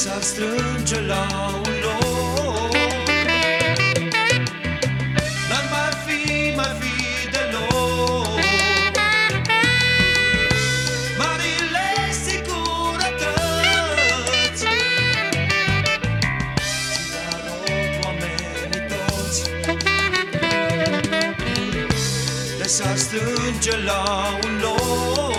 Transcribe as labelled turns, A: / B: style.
A: s-ar strânge la un loc N-ar mai fi, mai fi deloc Marile securități Și la rog oamenii toți Le s-ar strânge la un loc.